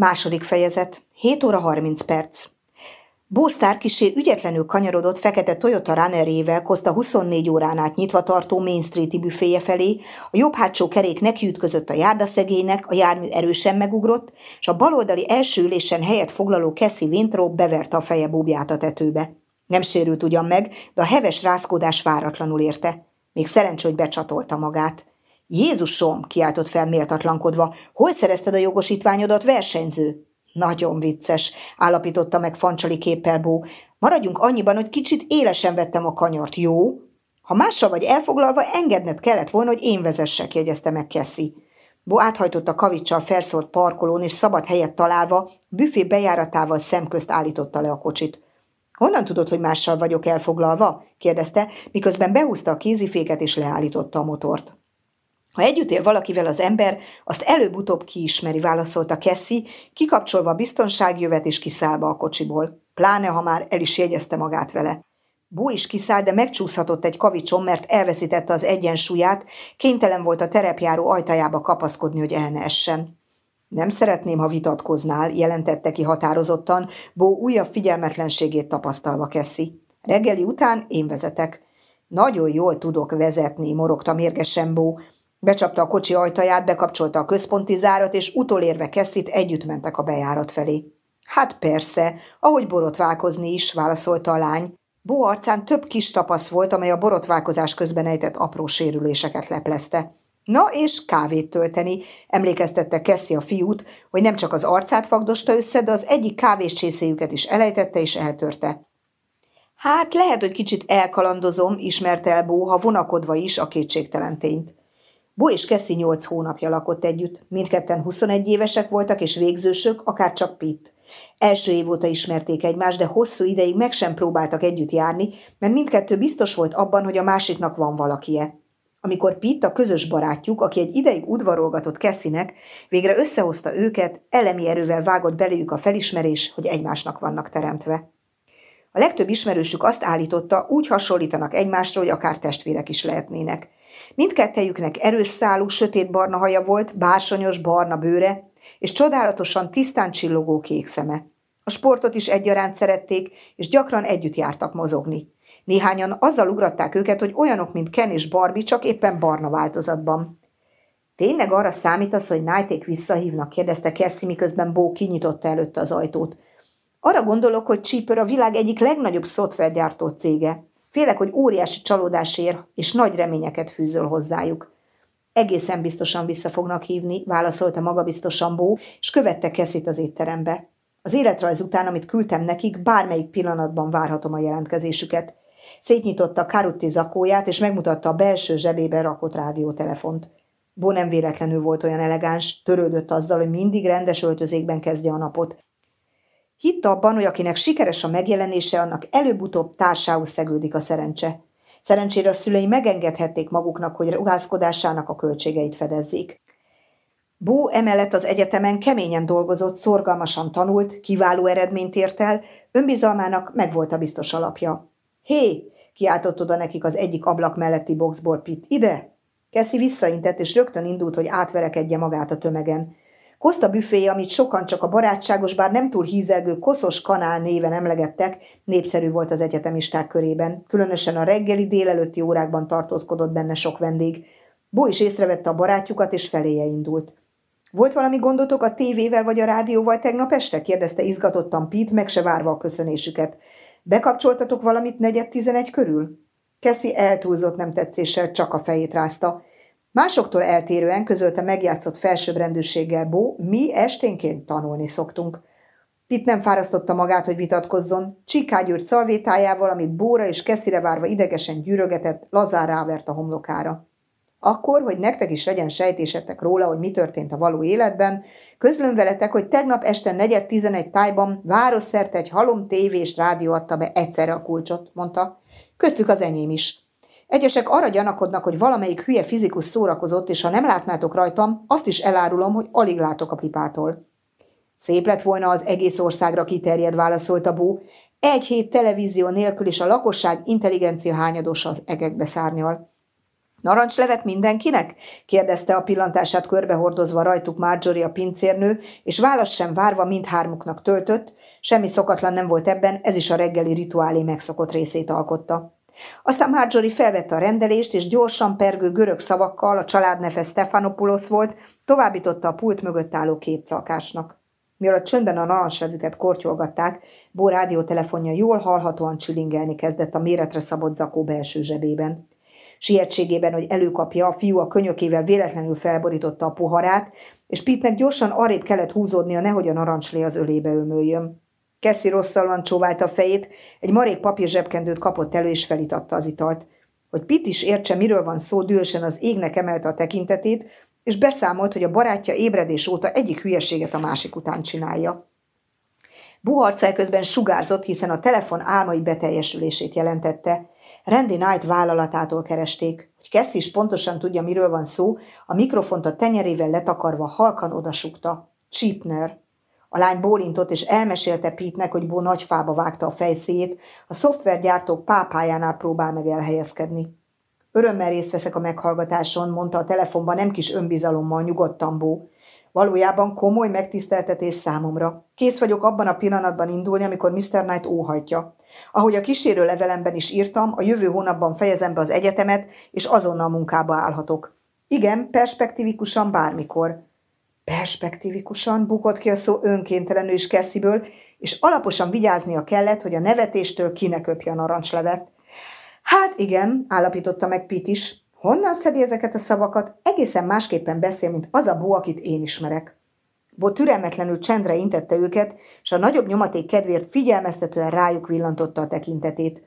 Második fejezet. 7 óra 30 perc. Bósztár kisé ügyetlenül kanyarodott fekete Toyota Runnerével Koszta 24 órán át nyitva tartó Main Street-i büféje felé, a jobb hátsó kerék nekiütközött a járdaszegélynek, a jármű erősen megugrott, és a baloldali első ülésen helyet foglaló Cassie Winthrop beverte a feje búbját a tetőbe. Nem sérült ugyan meg, de a heves rázkódás váratlanul érte. Még szerencsé, hogy becsatolta magát. Jézusom, kiáltott fel méltatlankodva, hol szerezted a jogosítványodat, versenyző? Nagyon vicces, állapította meg fancsali képpel Bó. Maradjunk annyiban, hogy kicsit élesen vettem a kanyart, jó? Ha mással vagy elfoglalva, engedned kellett volna, hogy én vezessek, jegyezte meg Kessi. Bo áthajtott a kavicsal felszólt parkolón, és szabad helyet találva, büfé bejáratával szemközt állította le a kocsit. Honnan tudod, hogy mással vagyok elfoglalva? kérdezte, miközben behúzta a kéziféket és leállította a motort. Ha együtt él valakivel az ember, azt előbb-utóbb kiismeri, válaszolta Kessi, kikapcsolva a biztonságjövet és kiszállva a kocsiból. Pláne, ha már el is jegyezte magát vele. Bó is kiszállt, de megcsúszhatott egy kavicson, mert elveszítette az egyensúlyát, kénytelen volt a terepjáró ajtajába kapaszkodni, hogy el ne essen. Nem szeretném, ha vitatkoznál, jelentette ki határozottan, Bó újabb figyelmetlenségét tapasztalva Kessi. Reggeli után én vezetek. Nagyon jól tudok vezetni, morogta mérgesen Bó. Becsapta a kocsi ajtaját, bekapcsolta a központi zárat, és utolérve Kesszit együtt mentek a bejárat felé. Hát persze, ahogy borotválkozni is, válaszolta a lány. Bó arcán több kis tapasz volt, amely a borotválkozás közben ejtett apró sérüléseket leplezte. Na és kávét tölteni, emlékeztette Kessi a fiút, hogy nem csak az arcát fagdosta össze, de az egyik kávéscsészéjüket is elejtette és eltörte. Hát lehet, hogy kicsit elkalandozom, ismerte el Bó, ha vonakodva is a kétségtelen tényt. Bo és Kessi nyolc hónapja lakott együtt. Mindketten 21 évesek voltak és végzősök, akár csak Pitt. Első év óta ismerték egymást, de hosszú ideig meg sem próbáltak együtt járni, mert mindkettő biztos volt abban, hogy a másiknak van valakie. Amikor Pitt, a közös barátjuk, aki egy ideig udvarolgatott Kessinek, végre összehozta őket, elemi erővel vágott beléjük a felismerés, hogy egymásnak vannak teremtve. A legtöbb ismerősük azt állította, úgy hasonlítanak egymásra, hogy akár testvérek is lehetnének – Mindkettejüknek erős szálú, sötétbarna haja volt, bársonyos barna bőre, és csodálatosan tisztán csillogó kék szeme. A sportot is egyaránt szerették, és gyakran együtt jártak mozogni. Néhányan azzal ugratták őket, hogy olyanok, mint Ken és Barbie, csak éppen barna változatban. Tényleg arra számítasz, hogy Nighték visszahívnak? kérdezte Cassie, miközben Bó kinyitotta előtte az ajtót. Arra gondolok, hogy Cheaper a világ egyik legnagyobb szoftvergyártó cége. Félek, hogy óriási csalódás ér, és nagy reményeket fűzöl hozzájuk. Egészen biztosan vissza fognak hívni, válaszolta magabiztosan Bó, és követte Keszit az étterembe. Az életrajz után, amit küldtem nekik, bármelyik pillanatban várhatom a jelentkezésüket. Szétnyitotta Karutti zakóját, és megmutatta a belső zsebébe rakott rádiótelefont. Bó nem véletlenül volt olyan elegáns, törődött azzal, hogy mindig rendes öltözékben kezdje a napot. Hitt abban, hogy akinek sikeres a megjelenése, annak előbb-utóbb társához szegődik a szerencse. Szerencsére a szülei megengedhették maguknak, hogy ruházkodásának a költségeit fedezzék. Bó emellett az egyetemen keményen dolgozott, szorgalmasan tanult, kiváló eredményt ért el, önbizalmának megvolt a biztos alapja. Hé! kiáltott oda nekik az egyik ablak melletti boxból Pitt. Ide! Keszi visszaintett, és rögtön indult, hogy átverekedje magát a tömegen. Koszta büféje, amit sokan csak a barátságos, bár nem túl hízelgő koszos kanál néven emlegettek, népszerű volt az egyetemisták körében. Különösen a reggeli délelőtti órákban tartózkodott benne sok vendég. Bo is észrevette a barátjukat, és feléje indult. Volt valami gondotok a tévével vagy a rádióval tegnap este? kérdezte izgatottan Pete, meg se várva a köszönésüket. Bekapcsoltatok valamit negyed tizenegy körül? Keszi eltúlzott nem tetszéssel csak a fejét rázta. Másoktól eltérően közölte megjátszott felsőbbrendűséggel Bó, mi esténként tanulni szoktunk. Pitt nem fárasztotta magát, hogy vitatkozzon. Csikágyűrt szalvétájával, amit Bóra és Keszire várva idegesen gyűrögetett, lazán rávert a homlokára. Akkor, hogy nektek is legyen sejtésetek róla, hogy mi történt a való életben, közlöm veletek, hogy tegnap este negyed tizenegy tájban városszerte egy halom tévés rádió adta be egyszerre a kulcsot, mondta. Köztük az enyém is. Egyesek arra gyanakodnak, hogy valamelyik hülye fizikus szórakozott, és ha nem látnátok rajtam, azt is elárulom, hogy alig látok a pipától. Szép lett volna az egész országra kiterjed, válaszolta Bó. Egy hét televízió nélkül is a lakosság intelligencia hányadosa az egekbe szárnyal. Narancslevet mindenkinek? kérdezte a pillantását körbehordozva rajtuk Marjorie a pincérnő, és válasz sem várva mindhármuknak töltött, semmi szokatlan nem volt ebben, ez is a reggeli rituálé megszokott részét alkotta. Aztán Marjorie felvette a rendelést, és gyorsan pergő görög szavakkal, a család neve Stefanopoulos volt, továbbította a pult mögött álló két szalkásnak. Mielőtt csöndben a narancslevüket kortyolgatták, Bó rádiótelefonja jól hallhatóan csilingelni kezdett a méretre szabott zakó belső zsebében. Sietségében, hogy előkapja, a fiú a könyökével véletlenül felborította a poharát, és Pitnek gyorsan arrébb kellett húzódnia, nehogy a narancslé az ölébe ömöljön. Keszi rosszallan csóválta a fejét, egy marék papír zsebkendőt kapott elő, és felitatta az italt. Hogy Pit is értse, miről van szó, dühösen az égnek emelte a tekintetét, és beszámolt, hogy a barátja ébredés óta egyik hülyeséget a másik után csinálja. Buharca közben sugárzott, hiszen a telefon álmai beteljesülését jelentette. Randy Knight vállalatától keresték. Hogy Kessi is pontosan tudja, miről van szó, a mikrofont a tenyerével letakarva halkan odasukta. Cheapner. A lány bólintott, és elmesélte Pete-nek, hogy Bo nagyfába vágta a fejszéjét, a szoftvergyártók pápájánál próbál meg elhelyezkedni. Örömmel részt veszek a meghallgatáson, mondta a telefonban nem kis önbizalommal nyugodtan Bó. Valójában komoly megtiszteltetés számomra. Kész vagyok abban a pillanatban indulni, amikor Mr. Knight óhajtja. Ahogy a kísérő levelemben is írtam, a jövő hónapban fejezem be az egyetemet, és azonnal munkába állhatok. Igen, perspektívikusan bármikor. Perspektívikusan bukott ki a szó önkéntelenül is Kesziből, és alaposan vigyáznia kellett, hogy a nevetéstől ki ne köpje a narancslevet. Hát igen, állapította meg Pit is. Honnan szedi ezeket a szavakat? Egészen másképpen beszél, mint az a bó, akit én ismerek. Bo türelmetlenül csendre intette őket, és a nagyobb nyomaték kedvéért figyelmeztetően rájuk villantotta a tekintetét.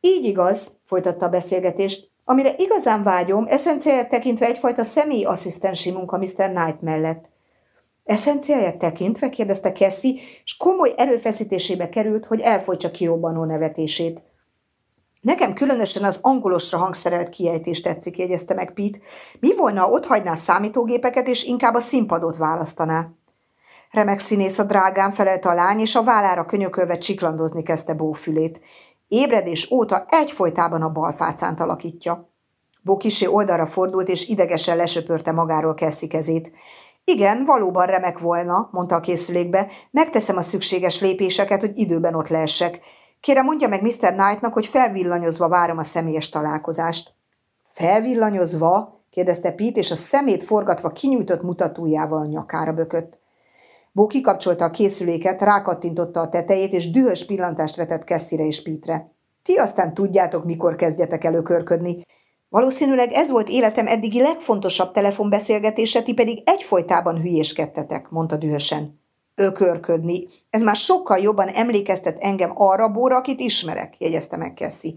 Így igaz, folytatta a beszélgetést, amire igazán vágyom, eszenciáját tekintve egyfajta személyi asszisztensi munka Mr. Knight mellett. Eszenciáját tekintve? kérdezte Cassie, és komoly erőfeszítésébe került, hogy elfolytsa kirobbanó nevetését. Nekem különösen az angolosra hangszerelt kiejtés tetszik, jegyezte meg Pete. Mi volna, ha ott hagyná számítógépeket, és inkább a színpadot választaná? Remek színész a drágám, felelte a lány, és a vállára könyökölve csiklandozni kezdte bófülét. Ébredés óta egyfolytában a balfácánt alakítja. Bó kisé oldalra fordult, és idegesen lesöpörte magáról Keszi kezét. Igen, valóban remek volna, mondta a készülékbe, megteszem a szükséges lépéseket, hogy időben ott leessek. Kérem, mondja meg Mr. Knightnak, hogy felvillanyozva várom a személyes találkozást. Felvillanyozva? kérdezte Pete, és a szemét forgatva kinyújtott mutatójával nyakára bökött. Bó kikapcsolta a készüléket, rákattintotta a tetejét, és dühös pillantást vetett Kesszire és Pítre. Ti aztán tudjátok, mikor kezdjetek előkörködni. Valószínűleg ez volt életem eddigi legfontosabb telefonbeszélgetése, ti pedig egyfolytában hülyéskedtetek, mondta dühösen ökörködni. Ez már sokkal jobban emlékeztet engem arra Bóra, akit ismerek, jegyezte meg Cassie.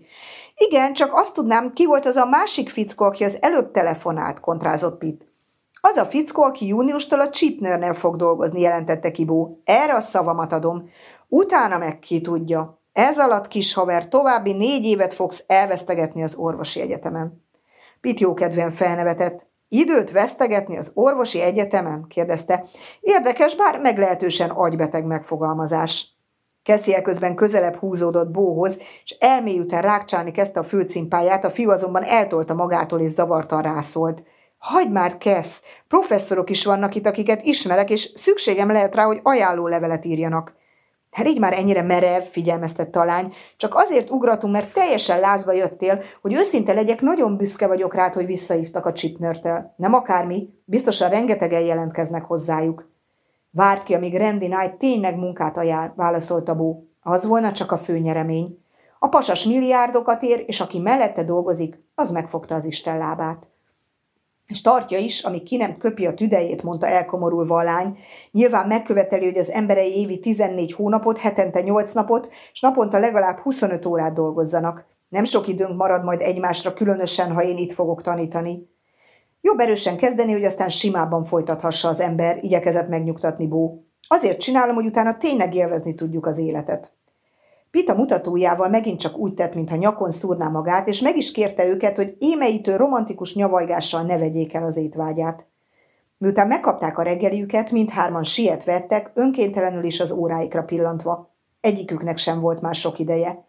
Igen, csak azt tudnám, ki volt az a másik fickó, aki az előbb telefonált, kontrázott Pitt. Az a fickó, aki júniustól a Chipnernél fog dolgozni, jelentette Kibó. Erre a szavamat adom. Utána meg ki tudja. Ez alatt, kis haver, további négy évet fogsz elvesztegetni az orvosi egyetemen. Pitt jókedvűen felnevetett. Időt vesztegetni az orvosi egyetemen? kérdezte. Érdekes, bár meglehetősen agybeteg megfogalmazás. Kessie közben közelebb húzódott Bóhoz, és elmélyülten rákcsálni kezdte a fülcimpáját, a fiú azonban eltolta magától és zavartan rászólt. Hagyd már, Kesz! Professzorok is vannak itt, akiket ismerek, és szükségem lehet rá, hogy ajánló levelet írjanak. Hát így már ennyire merev, figyelmeztette a lány. Csak azért ugratunk, mert teljesen lázba jöttél, hogy őszinte legyek, nagyon büszke vagyok rád, hogy visszahívtak a Chipnörtől. Nem akármi, biztosan rengetegen jelentkeznek hozzájuk. Várt ki, amíg Randy Knight tényleg munkát ajánl, válaszolta Bó. Az volna csak a fő nyeremény. A pasas milliárdokat ér, és aki mellette dolgozik, az megfogta az Isten lábát. És tartja is, ami ki nem köpi a tüdejét, mondta elkomorulva a lány. Nyilván megköveteli, hogy az emberei évi 14 hónapot, hetente 8 napot, és naponta legalább 25 órát dolgozzanak. Nem sok időnk marad majd egymásra, különösen, ha én itt fogok tanítani. Jobb erősen kezdeni, hogy aztán simában folytathassa az ember, igyekezett megnyugtatni Bó. Azért csinálom, hogy utána tényleg élvezni tudjuk az életet. Pita mutatójával megint csak úgy tett, mintha nyakon szúrná magát, és meg is kérte őket, hogy émeítő romantikus nyavajgással ne vegyék el az étvágyát. Miután megkapták a reggeliüket, mindhárman siet vettek, önkéntelenül is az óráikra pillantva. Egyiküknek sem volt már sok ideje.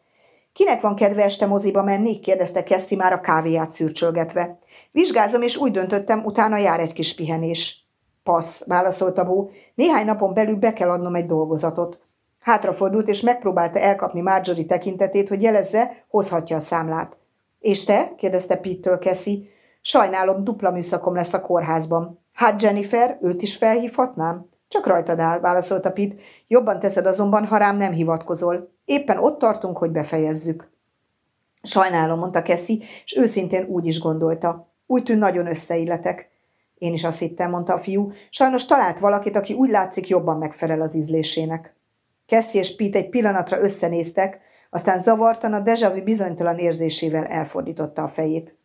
Kinek van kedve este moziba menni? kérdezte Kessi már a kávéját szürcsölgetve. Vizsgázom, és úgy döntöttem, utána jár egy kis pihenés. Passz, válaszolta Bó. Néhány napon belül be kell adnom egy dolgozatot. Hátrafordult, és megpróbálta elkapni Marjorie tekintetét, hogy jelezze, hozhatja a számlát. És te? kérdezte Pittől Keszi. Sajnálom, dupla műszakom lesz a kórházban. Hát Jennifer, őt is felhívhatnám? Csak rajtad áll, válaszolta Pitt. Jobban teszed azonban, ha rám nem hivatkozol. Éppen ott tartunk, hogy befejezzük. Sajnálom, mondta Keszi, és őszintén úgy is gondolta. Úgy tűn nagyon összeilletek. Én is azt hittem, mondta a fiú. Sajnos talált valakit, aki úgy látszik jobban megfelel az ízlésének. Kessi és Pete egy pillanatra összenéztek, aztán zavartan a dejavi bizonytalan érzésével elfordította a fejét.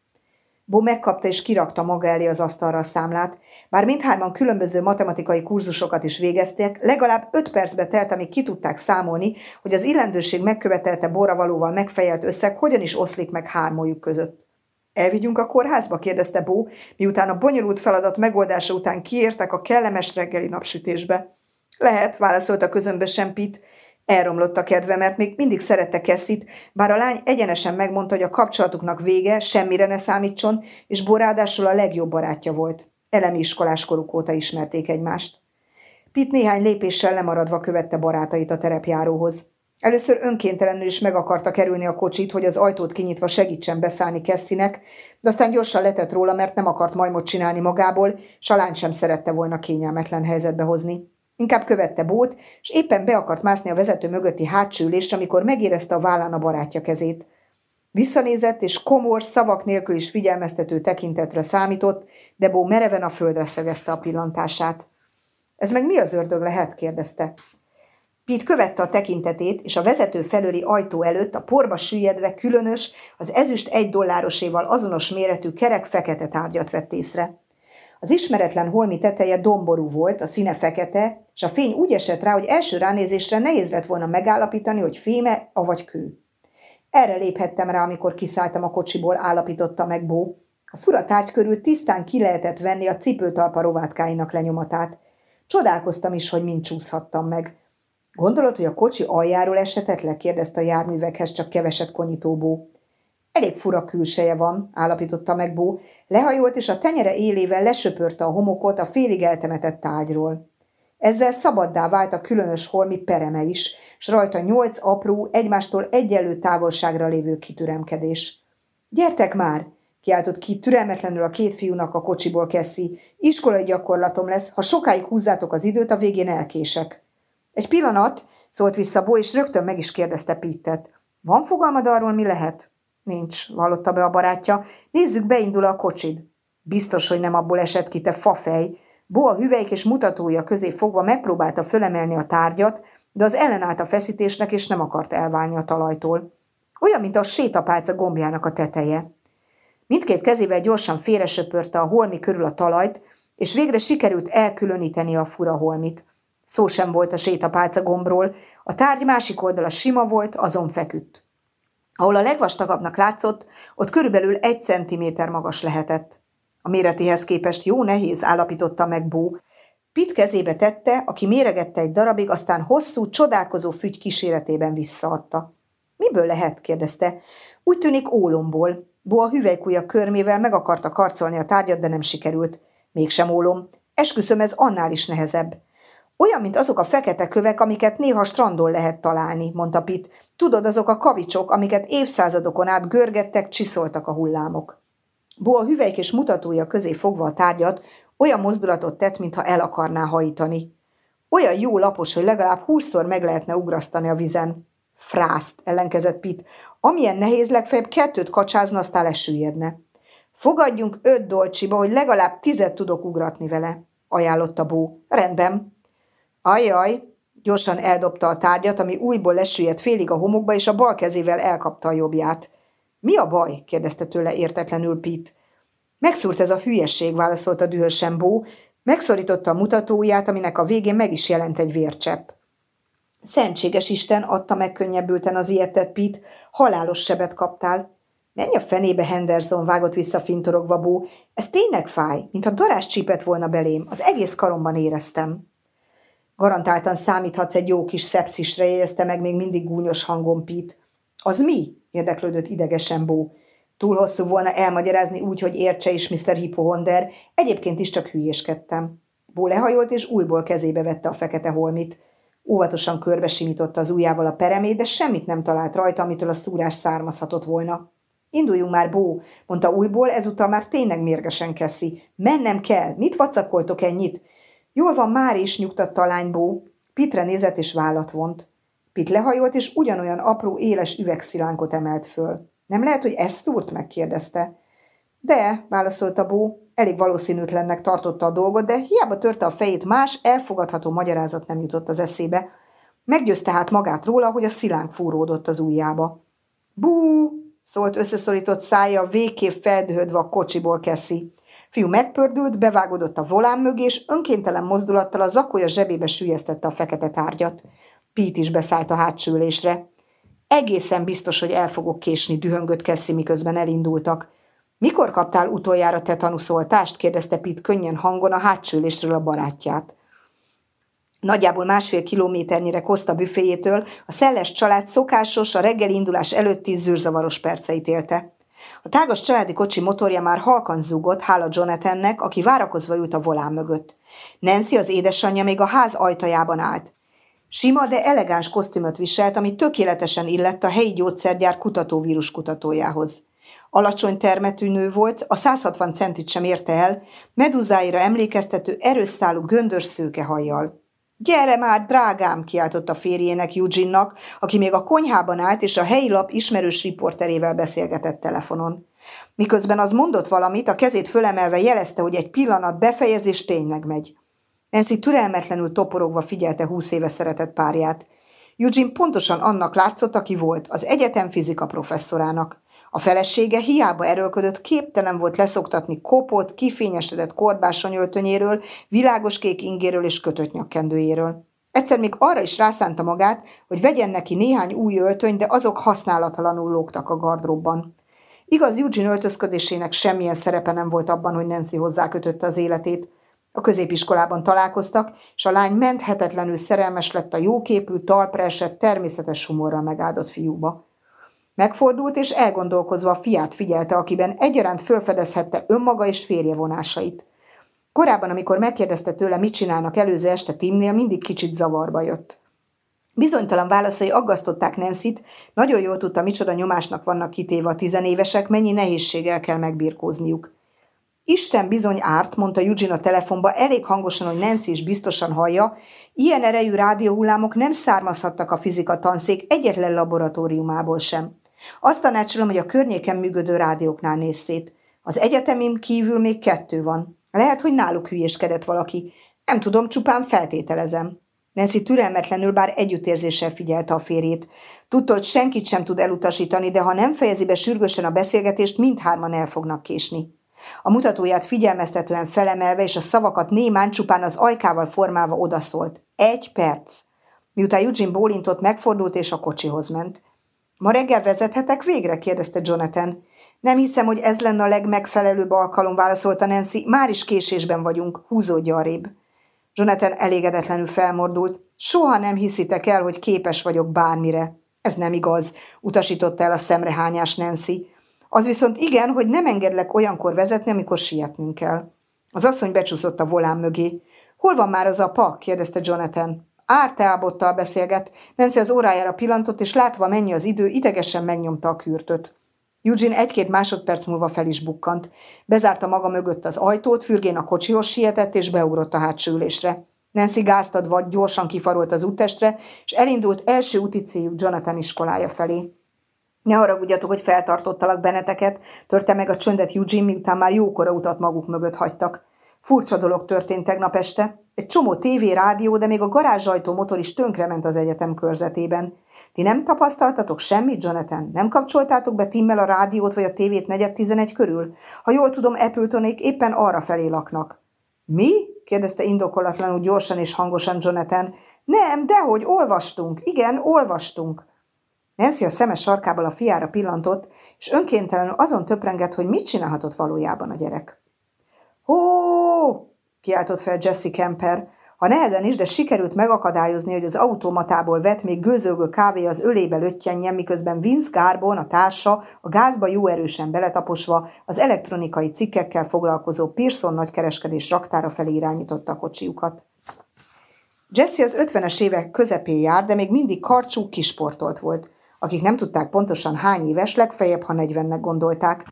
Bo megkapta és kirakta maga elé az asztalra a számlát, bár mindhárman különböző matematikai kurzusokat is végeztek, legalább öt percbe telt, amíg ki tudták számolni, hogy az illendőség megkövetelte borravalóval megfejelt összeg hogyan is oszlik meg hármójuk között. Elvigyünk a kórházba? kérdezte Bó, miután a bonyolult feladat megoldása után kiértek a kellemes reggeli napsütésbe. Lehet, válaszolta közömbösen Pit. Elromlott a kedve, mert még mindig szerette Kesszit, bár a lány egyenesen megmondta, hogy a kapcsolatuknak vége, semmire ne számítson, és borádásul a legjobb barátja volt. Elemi iskolás koruk óta ismerték egymást. Pit néhány lépéssel lemaradva követte barátait a terepjáróhoz. Először önkéntelenül is meg akarta kerülni a kocsit, hogy az ajtót kinyitva segítsen beszállni Kesszinek, de aztán gyorsan letett róla, mert nem akart majmot csinálni magából, s a lány sem szerette volna kényelmetlen helyzetbe hozni. Inkább követte Bót, és éppen be akart mászni a vezető mögötti hátsó amikor megérezte a vállán a barátja kezét. Visszanézett, és komor, szavak nélkül is figyelmeztető tekintetre számított, de Bó mereven a földre szegezte a pillantását. Ez meg mi az ördög lehet? kérdezte. Pete követte a tekintetét, és a vezető felőli ajtó előtt a porba süllyedve különös, az ezüst egy dollároséval azonos méretű kerek fekete tárgyat vett észre. Az ismeretlen holmi teteje domború volt, a színe fekete, és a fény úgy esett rá, hogy első ránézésre nehéz lett volna megállapítani, hogy féme, avagy kő. Erre léphettem rá, amikor kiszálltam a kocsiból, állapította meg Bó. A fura tárgy körül tisztán ki lehetett venni a cipőtalpa rovátkáinak lenyomatát. Csodálkoztam is, hogy mind csúszhattam meg. Gondolod, hogy a kocsi aljáról esetetleg? kérdezte a járművekhez csak keveset konyítóbó. Elég fura külseje van, állapította meg Bó. Lehajolt, és a tenyere élével lesöpörte a homokot a félig eltemetett tárgyról. Ezzel szabaddá vált a különös holmi pereme is, s rajta nyolc apró, egymástól egyenlő távolságra lévő kitüremkedés. Gyertek már! kiáltott ki türelmetlenül a két fiúnak a kocsiból keszi. Iskolai gyakorlatom lesz, ha sokáig húzzátok az időt, a végén elkések. Egy pillanat, szólt vissza Bó, és rögtön meg is kérdezte Pittet. Van fogalmad arról, mi lehet? Nincs, vallotta be a barátja. Nézzük, beindul a kocsid. Biztos, hogy nem abból esett ki, te fafej. Bo a hüvelyk és mutatója közé fogva megpróbálta fölemelni a tárgyat, de az ellenállt a feszítésnek, és nem akart elválni a talajtól. Olyan, mint a sétapálca gombjának a teteje. Mindkét kezével gyorsan félresöpörte a holmi körül a talajt, és végre sikerült elkülöníteni a fura holmit. Szó sem volt a sétapálca gombról, a tárgy másik oldala sima volt, azon feküdt. Ahol a legvastagabbnak látszott, ott körülbelül egy centiméter magas lehetett. A méretéhez képest jó nehéz, állapította meg Bó. Pit kezébe tette, aki méregette egy darabig, aztán hosszú, csodálkozó fügy kíséretében visszaadta. Miből lehet? kérdezte. Úgy tűnik ólomból. Bó a hüvelykúja körmével meg akarta karcolni a tárgyat, de nem sikerült. Mégsem ólom. Esküszöm, ez annál is nehezebb. Olyan, mint azok a fekete kövek, amiket néha strandon lehet találni, mondta Pit. Tudod, azok a kavicsok, amiket évszázadokon át görgettek, csiszoltak a hullámok. Bo a hüvelyk és mutatója közé fogva a tárgyat, olyan mozdulatot tett, mintha el akarná hajítani. Olyan jó lapos, hogy legalább húszszor meg lehetne ugrasztani a vizen. Frászt, ellenkezett Pit. Amilyen nehéz, legfeljebb kettőt kacsázna, aztán lesüllyedne. Fogadjunk öt dolcsiba, hogy legalább tizet tudok ugratni vele, ajánlotta Bó. Rendben, Ajaj, gyorsan eldobta a tárgyat, ami újból lesüllyedt félig a homokba, és a bal kezével elkapta a jobbját. Mi a baj? kérdezte tőle értetlenül Pete. Megszúrt ez a hülyesség, válaszolta dühösen Bó, megszorította a mutatóját, aminek a végén meg is jelent egy vércsepp. Szentséges Isten, adta meg könnyebbülten az ilyetet Pete, halálos sebet kaptál. Menj a fenébe, Henderson, vágott vissza fintorogva Bó. Ez tényleg fáj, mintha darás csípett volna belém. Az egész karomban éreztem. Garantáltan számíthatsz egy jó kis szepszisre, jegyezte meg még mindig gúnyos hangon Pít. Az mi? érdeklődött idegesen Bó. Túl hosszú volna elmagyarázni úgy, hogy értse is Mr. Hippohonder, egyébként is csak hülyéskedtem. Bó lehajolt, és újból kezébe vette a fekete holmit. Óvatosan körbe simította az ujjával a peremét, de semmit nem talált rajta, amitől a szúrás származhatott volna. Induljunk már, Bó, mondta újból, ezúttal már tényleg mérgesen keszi. Mennem kell, mit vacakoltok ennyit? Jól van már is, nyugtatta a lány Bó. Pitre nézett és vállat vont. Pit lehajolt, és ugyanolyan apró, éles üvegszilánkot emelt föl. Nem lehet, hogy ezt szúrt? megkérdezte. De, válaszolta Bó, elég valószínűtlennek tartotta a dolgot, de hiába törte a fejét, más, elfogadható magyarázat nem jutott az eszébe. Meggyőzte hát magát róla, hogy a szilánk fúródott az ujjába. Bú! szólt összeszorított szája, végképp feldühödve a kocsiból keszi. Fiú megpördült, bevágódott a volán mögé, és önkéntelen mozdulattal a zakója zsebébe sülyeztette a fekete tárgyat. Pít is beszállt a hátsülésre. Egészen biztos, hogy el fogok késni, dühöngött Kessi, miközben elindultak. Mikor kaptál utoljára tetanuszoltást? kérdezte Pit könnyen hangon a hátsülésről a barátját. Nagyjából másfél kilométernyire Koszta büféjétől a szelles család szokásos, a reggeli indulás előtti zűrzavaros perceit élte. A tágas családi kocsi motorja már halkan zúgott, hála Jonathannek, aki várakozva ült a volán mögött. Nancy, az édesanyja még a ház ajtajában állt. Sima, de elegáns kosztümöt viselt, ami tökéletesen illett a helyi gyógyszergyár kutatóvírus kutatójához. Alacsony termetű nő volt, a 160 centit sem érte el, meduzáira emlékeztető erős szálú göndös szőke hajjal. Gyere már, drágám, kiáltott a férjének Eugene-nak, aki még a konyhában állt, és a helyi lap ismerős riporterével beszélgetett telefonon. Miközben az mondott valamit, a kezét fölemelve jelezte, hogy egy pillanat befejezés tényleg megy. Nancy türelmetlenül toporogva figyelte húsz éve szeretett párját. Eugene pontosan annak látszott, aki volt, az egyetem fizika professzorának. A felesége hiába erőlködött, képtelen volt leszoktatni kopott, kifényesedett korbásony öltönyéről, világos kék ingéről és kötött nyakkendőjéről. Egyszer még arra is rászánta magát, hogy vegyen neki néhány új öltöny, de azok használatlanul lógtak a gardróbban. Igaz, Eugene öltözködésének semmilyen szerepe nem volt abban, hogy Nancy hozzákötötte az életét. A középiskolában találkoztak, és a lány menthetetlenül szerelmes lett a jóképű, talpra esett, természetes humorral megáldott fiúba. Megfordult, és elgondolkozva a fiát figyelte, akiben egyaránt fölfedezhette önmaga és férje vonásait. Korábban, amikor megkérdezte tőle, mit csinálnak előző este Timnél, mindig kicsit zavarba jött. Bizonytalan válaszai aggasztották Nancy-t, nagyon jól tudta, micsoda nyomásnak vannak kitéve a tizenévesek, mennyi nehézséggel kell megbirkózniuk. Isten bizony árt, mondta Eugene a telefonba, elég hangosan, hogy Nancy is biztosan hallja, ilyen erejű rádióhullámok nem származhattak a fizika tanszék egyetlen laboratóriumából sem. Azt tanácsolom, hogy a környéken működő rádióknál néz szét. Az egyetemim kívül még kettő van. Lehet, hogy náluk hülyéskedett valaki. Nem tudom, csupán feltételezem. Nancy türelmetlenül, bár együttérzéssel figyelte a férjét. Tudta, hogy senkit sem tud elutasítani, de ha nem fejezi be sürgősen a beszélgetést, mindhárman el fognak késni. A mutatóját figyelmeztetően felemelve és a szavakat némán csupán az ajkával formálva odaszólt. Egy perc. Miután Eugene bólintott, megfordult és a kocsihoz ment. Ma reggel vezethetek végre? kérdezte Jonathan. Nem hiszem, hogy ez lenne a legmegfelelőbb alkalom, válaszolta Nancy. Már is késésben vagyunk, húzódj arrébb. Jonathan elégedetlenül felmordult. Soha nem hiszitek el, hogy képes vagyok bármire. Ez nem igaz, utasította el a szemrehányás Nancy. Az viszont igen, hogy nem engedlek olyankor vezetni, amikor sietnünk kell. Az asszony becsúszott a volán mögé. Hol van már az apa? kérdezte Jonathan. Árte Ábottal beszélget. Nancy az órájára pillantott, és látva mennyi az idő, idegesen megnyomta a kürtöt. Eugene egy-két másodperc múlva fel is bukkant. Bezárta maga mögött az ajtót, fürgén a kocsihoz sietett, és beugrott a hátsó ülésre. Nancy gáztadva gyorsan kifarolt az úttestre, és elindult első úti céljuk Jonathan iskolája felé. Ne haragudjatok, hogy feltartottalak benneteket, törte meg a csöndet Eugene, miután már jókora utat maguk mögött hagytak. Furcsa dolog történt tegnap este. Egy csomó tévé, rádió, de még a garázsajtó motor is tönkrement az egyetem körzetében. Ti nem tapasztaltatok semmit, Jonathan? Nem kapcsoltátok be Timmel a rádiót vagy a tévét negyed tizenegy körül? Ha jól tudom, Appletonék éppen arra felé laknak. Mi? kérdezte indokolatlanul gyorsan és hangosan Jonathan. Nem, dehogy, olvastunk. Igen, olvastunk. Nancy a szeme sarkából a fiára pillantott, és önkéntelenül azon töprengett, hogy mit csinálhatott valójában a gyerek. Ó, kiáltott fel Jesse Kemper. Ha nehezen is, de sikerült megakadályozni, hogy az automatából vett még gőzölgő kávé az ölébe löttyenjen, miközben Vince Garbon, a társa, a gázba jó erősen beletaposva az elektronikai cikkekkel foglalkozó Pearson nagykereskedés raktára felé irányította a kocsiukat. Jesse az 50-es évek közepén jár, de még mindig karcsú, kisportolt volt. Akik nem tudták pontosan hány éves, legfeljebb, ha 40-nek gondolták.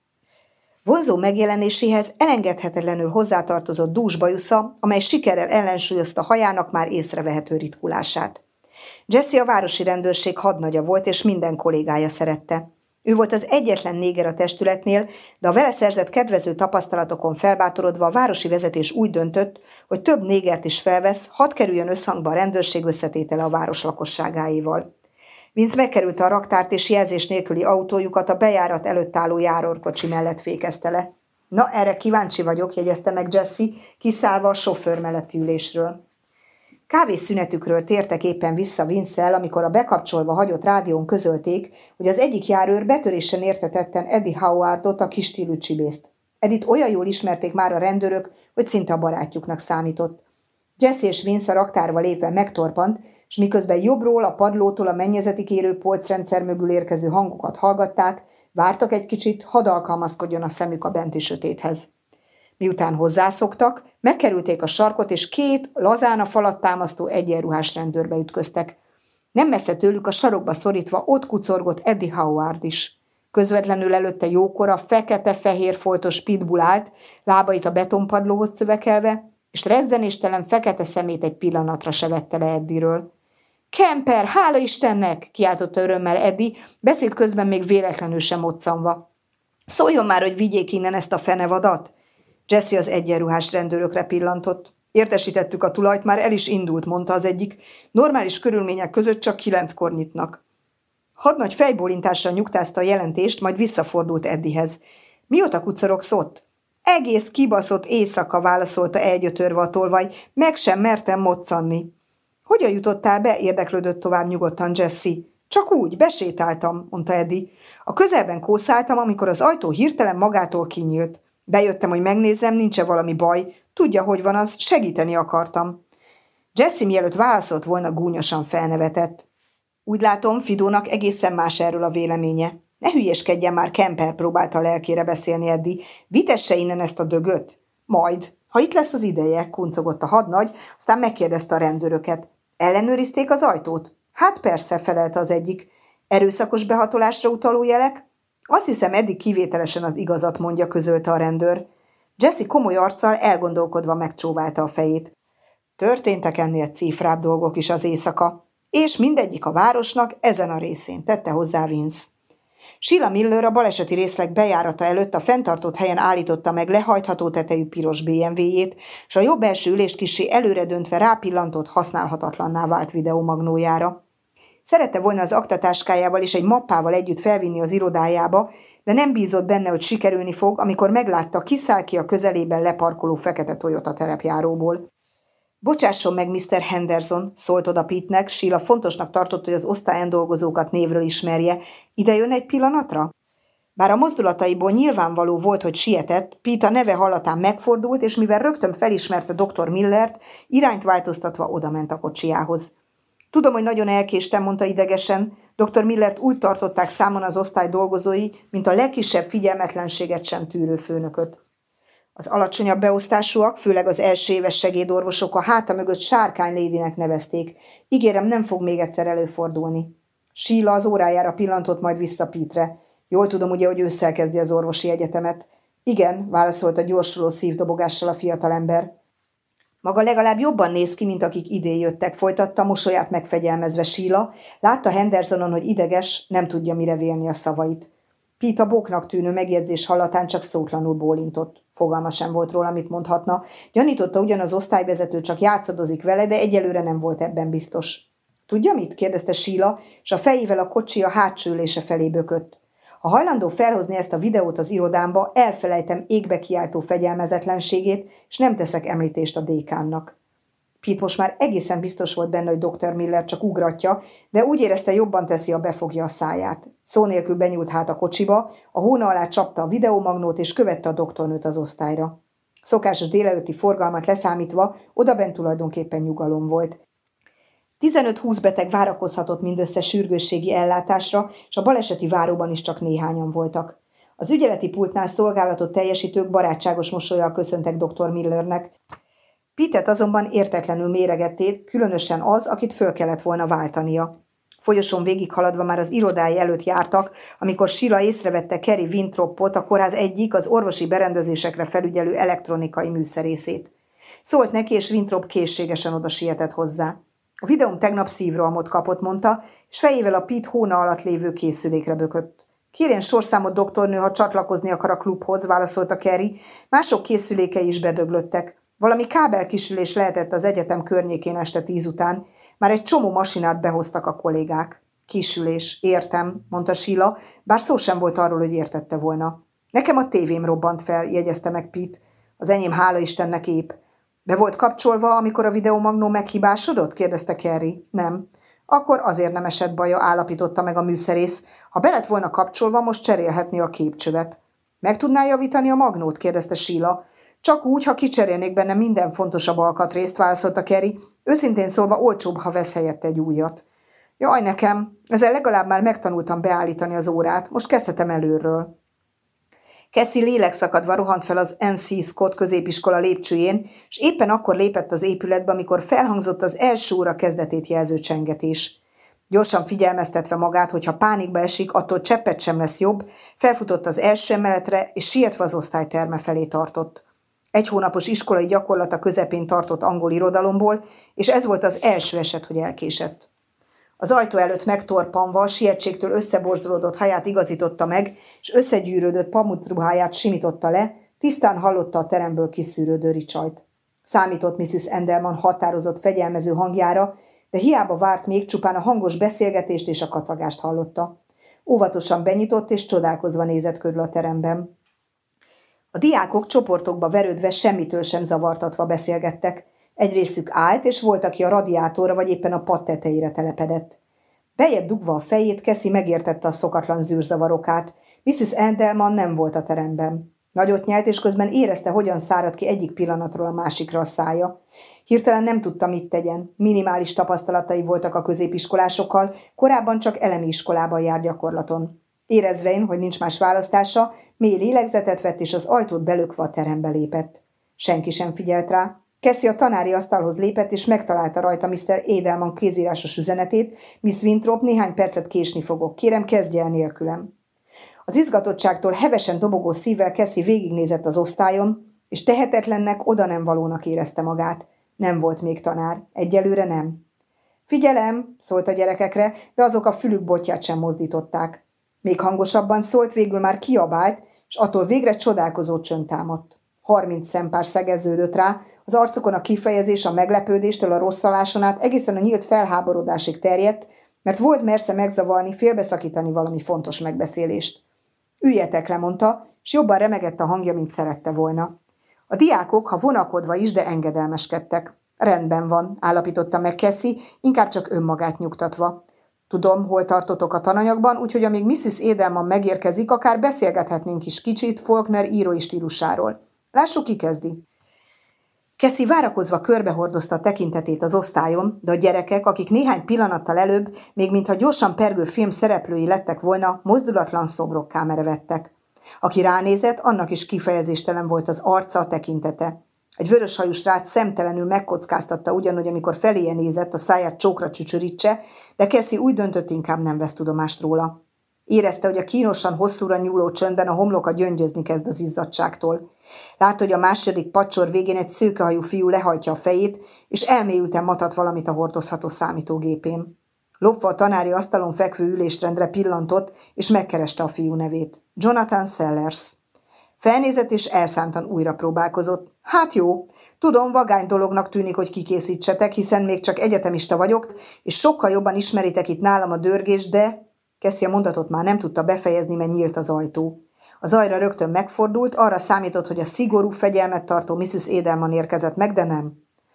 Vonzó megjelenéséhez elengedhetetlenül hozzátartozott dúsbajusza, amely sikerrel ellensúlyozta hajának már észrevehető ritkulását. Jesse a városi rendőrség hadnagya volt, és minden kollégája szerette. Ő volt az egyetlen néger a testületnél, de a vele szerzett kedvező tapasztalatokon felbátorodva a városi vezetés úgy döntött, hogy több négert is felvesz, hadd kerüljön összhangba a rendőrség összetétele a város lakosságáival. Vince megkerülte a raktárt, és jelzés nélküli autójukat a bejárat előtt álló járorkocsi mellett fékezte le. Na, erre kíváncsi vagyok, jegyezte meg Jesse, kiszállva a sofőr melletti ülésről. Kávészünetükről tértek éppen vissza vince amikor a bekapcsolva hagyott rádión közölték, hogy az egyik járőr betörésen értetetten Eddie Howardot, a kis stílű csibészt. Edit olyan jól ismerték már a rendőrök, hogy szinte a barátjuknak számított. Jesse és Vince a raktárba lépve megtorpant, és miközben jobbról a padlótól a mennyezeti kérő polcrendszer mögül érkező hangokat hallgatták, vártak egy kicsit, hadd alkalmazkodjon a szemük a benti sötéthez. Miután hozzászoktak, megkerülték a sarkot, és két lazán a falat támasztó egyenruhás rendőrbe ütköztek. Nem messze tőlük a sarokba szorítva ott kucorgott Eddie Howard is. Közvetlenül előtte jókora, fekete-fehér foltos pitbull állt, lábait a betonpadlóhoz szövekelve, és rezzenéstelen fekete szemét egy pillanatra se vette le Eddiről. Kemper, hála Istennek! kiáltotta örömmel Eddi, beszélt közben még véletlenül sem moccanva. Szóljon már, hogy vigyék innen ezt a fenevadat! Jesse az egyenruhás rendőrökre pillantott. Értesítettük a tulajt, már el is indult, mondta az egyik. Normális körülmények között csak kilenckor nyitnak. Hadnagy fejbólintással nyugtázta a jelentést, majd visszafordult Eddihez. Mióta kucorogsz ott? Egész kibaszott éjszaka, válaszolta elgyötörve a tolvaj, meg sem mertem moccanni. Hogyan jutottál be? érdeklődött tovább nyugodtan Jesse. Csak úgy, besétáltam, mondta Eddie. A közelben kószáltam, amikor az ajtó hirtelen magától kinyílt. Bejöttem, hogy megnézzem, nincs-e valami baj. Tudja, hogy van az, segíteni akartam. Jesse mielőtt válaszolt volna, gúnyosan felnevetett. Úgy látom, Fidónak egészen más erről a véleménye. Ne hülyeskedjen már, Kemper próbálta lelkére beszélni Eddi. Vitesse innen ezt a dögöt. Majd. Ha itt lesz az ideje, kuncogott a hadnagy, aztán megkérdezte a rendőröket. Ellenőrizték az ajtót? Hát persze, felelte az egyik. Erőszakos behatolásra utaló jelek? Azt hiszem, eddig kivételesen az igazat mondja, közölte a rendőr. Jesse komoly arccal elgondolkodva megcsóválta a fejét. Történtek ennél cifrább dolgok is az éjszaka, és mindegyik a városnak ezen a részén, tette hozzá Vince. Sheila Miller a baleseti részleg bejárata előtt a fenntartott helyen állította meg lehajtható tetejű piros BMW-jét, és a jobb első ülés kisé előre döntve rápillantott használhatatlanná vált videómagnójára. Szerette volna az aktatáskájával és egy mappával együtt felvinni az irodájába, de nem bízott benne, hogy sikerülni fog, amikor meglátta, kiszáll ki a közelében leparkoló fekete Toyota terepjáróból. Bocsásson meg, Mr. Henderson, szólt oda Pitnek, Sheila fontosnak tartott, hogy az osztályon dolgozókat névről ismerje. Ide jön egy pillanatra? Bár a mozdulataiból nyilvánvaló volt, hogy sietett, Pete a neve hallatán megfordult, és mivel rögtön felismerte dr. Millert, irányt változtatva odament a kocsiához. Tudom, hogy nagyon elkéstem, mondta idegesen. Dr. Millert úgy tartották számon az osztály dolgozói, mint a legkisebb figyelmetlenséget sem tűrő főnököt. Az alacsonyabb beosztásúak, főleg az első éves segédorvosok a háta mögött sárkány lédinek nevezték. Ígérem, nem fog még egyszer előfordulni. Síla az órájára pillantott majd vissza Pítre. Jól tudom ugye, hogy ősszel kezdi az orvosi egyetemet. Igen, válaszolta gyorsuló szívdobogással a fiatalember. Maga legalább jobban néz ki, mint akik idén jöttek, folytatta mosolyát megfegyelmezve Síla. Látta Hendersonon, hogy ideges, nem tudja mire vélni a szavait. Pete a boknak tűnő megjegyzés hallatán csak szótlanul bólintott. Fogalma sem volt róla, mit mondhatna. Gyanította ugyan az osztályvezető csak játszadozik vele, de egyelőre nem volt ebben biztos. Tudja mit? kérdezte Síla, és a fejével a kocsi a hátsó ülése felé bökött. Ha hajlandó felhozni ezt a videót az irodámba, elfelejtem égbe kiáltó fegyelmezetlenségét, és nem teszek említést a dékánnak. Pete most már egészen biztos volt benne, hogy Dr. Miller csak ugratja, de úgy érezte jobban teszi, a befogja a száját. Szó nélkül benyúlt hát a kocsiba, a hóna alá csapta a videomagnót, és követte a doktornőt az osztályra. Szokásos délelőtti forgalmat leszámítva, odabent tulajdonképpen nyugalom volt. 15-20 beteg várakozhatott mindössze sürgősségi ellátásra, és a baleseti váróban is csak néhányan voltak. Az ügyeleti pultnál szolgálatot teljesítők barátságos mosolyal köszöntek dr. Millernek. Pitet azonban értetlenül méregették, különösen az, akit föl kellett volna váltania. Folyosón végighaladva már az irodái előtt jártak, amikor Sila észrevette Kerry Wintroppot, a kórház egyik az orvosi berendezésekre felügyelő elektronikai műszerészét. Szólt neki, és Wintrop készségesen oda sietett hozzá. A videóm tegnap szívrohamot kapott, mondta, és fejével a Pete hóna alatt lévő készülékre bökött. Kérjen sorszámot, doktornő, ha csatlakozni akar a klubhoz, válaszolta Kerry. Mások készülékei is bedöglöttek. Valami kábelkisülés lehetett az egyetem környékén este tíz után. Már egy csomó masinát behoztak a kollégák. Kisülés, értem, mondta Sila, bár szó sem volt arról, hogy értette volna. Nekem a tévém robbant fel, jegyezte meg Pete. Az enyém hála Istennek épp. Be volt kapcsolva, amikor a videomagnó meghibásodott? kérdezte Kerry. Nem. Akkor azért nem esett baja, állapította meg a műszerész. Ha be lett volna kapcsolva, most cserélhetné a képcsövet. Meg tudná javítani a magnót? kérdezte Sila. Csak úgy, ha kicserélnék benne minden fontosabb alkatrészt, válaszolta Kerry. Őszintén szólva olcsóbb, ha vesz helyett egy újat. Jaj, nekem, ezzel legalább már megtanultam beállítani az órát, most kezdhetem előről. Cassie lélekszakadva rohant fel az NC Scott középiskola lépcsőjén, és éppen akkor lépett az épületbe, amikor felhangzott az első óra kezdetét jelző csengetés. Gyorsan figyelmeztetve magát, hogy ha pánikba esik, attól cseppet sem lesz jobb, felfutott az első emeletre, és sietve az osztályterme felé tartott. Egy hónapos iskolai gyakorlata közepén tartott angol irodalomból, és ez volt az első eset, hogy elkésett. Az ajtó előtt megtorpanva, sietségtől összeborzolódott haját igazította meg, és összegyűrődött pamutruháját simította le, tisztán hallotta a teremből kiszűrődő ricsajt. Számított Mrs. Endelman határozott fegyelmező hangjára, de hiába várt még, csupán a hangos beszélgetést és a kacagást hallotta. Óvatosan benyitott és csodálkozva nézett körül a teremben. A diákok csoportokba verődve semmitől sem zavartatva beszélgettek. Egy részük állt, és volt, aki a radiátorra vagy éppen a pad tetejére telepedett. Bejebb dugva a fejét, Keszi megértette a szokatlan zűrzavarokát. Mrs. Endelman nem volt a teremben. Nagyot nyelt, és közben érezte, hogyan szárad ki egyik pillanatról a másikra a szája. Hirtelen nem tudta, mit tegyen. Minimális tapasztalatai voltak a középiskolásokkal, korábban csak elemi iskolában jár gyakorlaton. Érezvén, hogy nincs más választása, mély lélegzetet vett, és az ajtót belökve a terembe lépett. Senki sem figyelt rá. Keszi a tanári asztalhoz lépett, és megtalálta rajta Mr. Edelman kézírásos üzenetét. Miss Winthrop, néhány percet késni fogok. Kérem, kezdje el nélkülem. Az izgatottságtól hevesen dobogó szívvel Keszi végignézett az osztályon, és tehetetlennek, oda nem valónak érezte magát. Nem volt még tanár. Egyelőre nem. Figyelem, szólt a gyerekekre, de azok a fülük botját sem mozdították. Még hangosabban szólt, végül már kiabált, és attól végre csodálkozó csönd támadt. Harminc szempár szegeződött rá, az arcukon a kifejezés a meglepődéstől a rosszaláson át egészen a nyílt felháborodásig terjedt, mert volt mersze megzavarni, félbeszakítani valami fontos megbeszélést. Üljetek le, mondta, és jobban remegett a hangja, mint szerette volna. A diákok, ha vonakodva is, de engedelmeskedtek. Rendben van, állapította meg Cassie, inkább csak önmagát nyugtatva. Tudom, hol tartotok a tananyagban, úgyhogy amíg Mrs. Edelman megérkezik, akár beszélgethetnénk is kicsit Faulkner írói stílusáról. Lássuk, ki kezdi. Keszi várakozva körbehordozta a tekintetét az osztályon, de a gyerekek, akik néhány pillanattal előbb, még mintha gyorsan pergő film szereplői lettek volna, mozdulatlan szobrokká merevettek. Aki ránézett, annak is kifejezéstelen volt az arca, a tekintete. Egy vöröshajú srác szemtelenül megkockáztatta ugyanúgy, amikor feléje nézett, a száját csókra csücsörítse, de Keszi úgy döntött, inkább nem vesz tudomást róla. Érezte, hogy a kínosan hosszúra nyúló csöndben a homloka gyöngyözni kezd az izzadságtól. Látta, hogy a második pacsor végén egy szőkehajú fiú lehajtja a fejét, és elmélyülten matat valamit a hordozható számítógépén. Lopva a tanári asztalon fekvő üléstrendre pillantott, és megkereste a fiú nevét. Jonathan Sellers. Felnézett, és elszántan újra próbálkozott. Hát jó, tudom, vagány dolognak tűnik, hogy kikészítsetek, hiszen még csak egyetemista vagyok, és sokkal jobban ismeritek itt nálam a dörgés, de... Keszi a mondatot már nem tudta befejezni, mert nyílt az ajtó. Az ajra rögtön megfordult, arra számított, hogy a szigorú fegyelmet tartó Mrs. Edelman érkezett meg, de nem.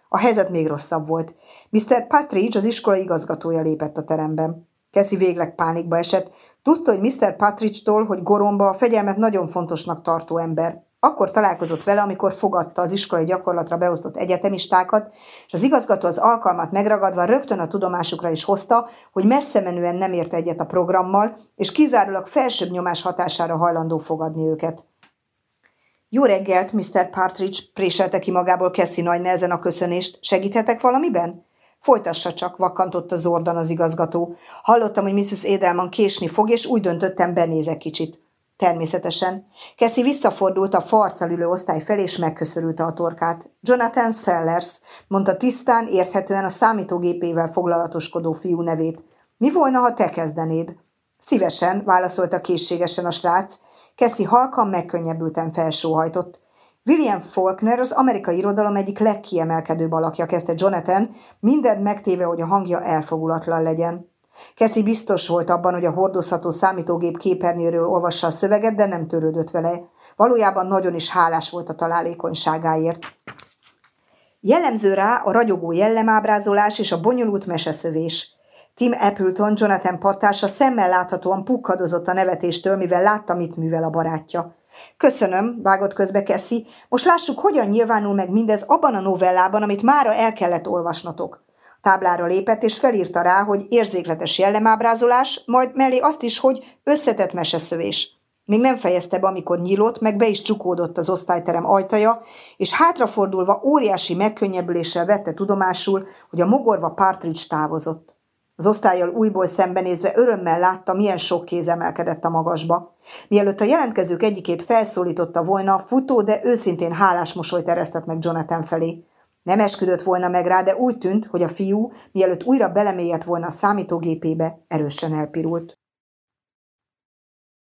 A helyzet még rosszabb volt. Mr. Patridge, az iskola igazgatója lépett a teremben. Keszi végleg pánikba esett. Tudta, hogy Mr. Patridge-tól, hogy Goromba a fegyelmet nagyon fontosnak tartó ember. Akkor találkozott vele, amikor fogadta az iskolai gyakorlatra beosztott egyetemistákat, és az igazgató az alkalmat megragadva rögtön a tudomásukra is hozta, hogy messze menően nem ért egyet a programmal, és kizárólag felsőbb nyomás hatására hajlandó fogadni őket. Jó reggelt, Mr. Partridge, préselte ki magából Keszi nagy nehezen a köszönést. Segíthetek valamiben? Folytassa csak, vakkantotta Zordan az igazgató. Hallottam, hogy Mrs. Edelman késni fog, és úgy döntöttem, benézek kicsit. Természetesen. Keszi visszafordult a farccal ülő osztály felé, és megköszörülte a torkát. Jonathan Sellers, mondta tisztán, érthetően a számítógépével foglalatoskodó fiú nevét. Mi volna, ha te kezdenéd? Szívesen, válaszolta készségesen a srác. Keszi halkan megkönnyebbülten felsóhajtott. William Faulkner az amerikai irodalom egyik legkiemelkedőbb alakja, kezdte Jonathan, mindent megtéve, hogy a hangja elfogulatlan legyen. Keszi biztos volt abban, hogy a hordozható számítógép képernyőről olvassa a szöveget, de nem törődött vele. Valójában nagyon is hálás volt a találékonyságáért. Jellemző rá a ragyogó jellemábrázolás és a bonyolult meseszövés. Tim Appleton, Jonathan pattársa szemmel láthatóan pukkadozott a nevetéstől, mivel látta, mit művel a barátja. Köszönöm, vágott közbe Keszi. Most lássuk, hogyan nyilvánul meg mindez abban a novellában, amit mára el kellett olvasnatok. Táblára lépett, és felírta rá, hogy érzékletes jellemábrázolás, majd mellé azt is, hogy összetett meseszövés. Még nem fejezte be, amikor nyílott, meg be is csukódott az osztályterem ajtaja, és hátrafordulva óriási megkönnyebbüléssel vette tudomásul, hogy a mogorva Partridge távozott. Az osztályjal újból szembenézve örömmel látta, milyen sok kéz emelkedett a magasba. Mielőtt a jelentkezők egyikét felszólította volna, futó, de őszintén hálás mosolyt eresztett meg Jonathan felé. Nem esküdött volna meg rá, de úgy tűnt, hogy a fiú, mielőtt újra belemélyedt volna a számítógépébe, erősen elpirult.